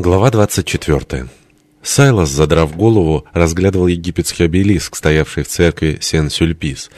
Глава 24. Сайлас, задрав голову, разглядывал египетский обелиск, стоявший в церкви Сен-Сюльпис.